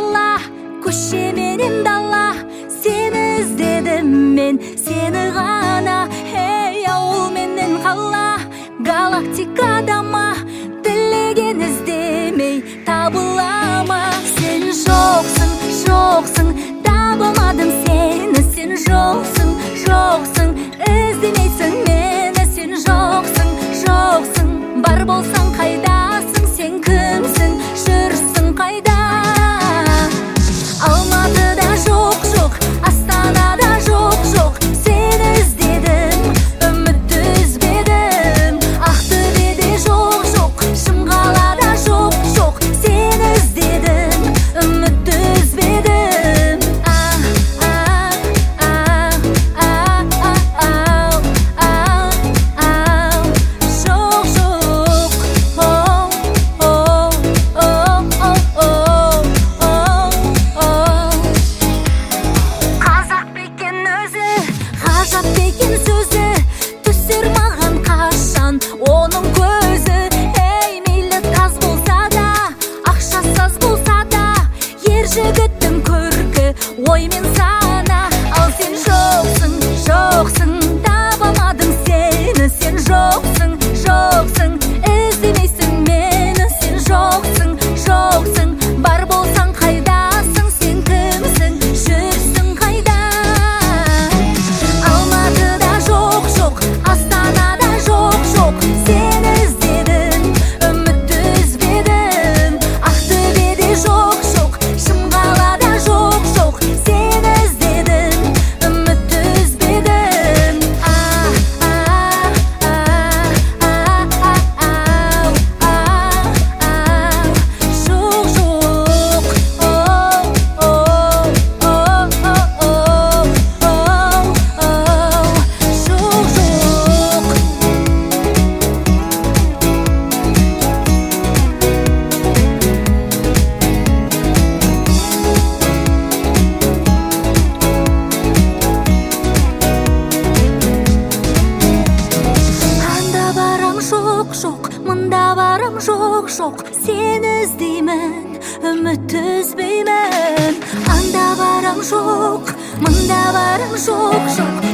дала көшеменен дала сені іздедім мен сені ғана ей ауыл менен қала галактикада ма тілеген іздемей табыла ма сен жоқсың жоқсың табылмадым сені сен жоқсың ер жігіттің көркі ой мен сана. Ал сен жоқсың жоқсың. жоқ жоқ сені іздеймін үміт үзбеймін анда барам жоқ мында барам жоқ жоқ.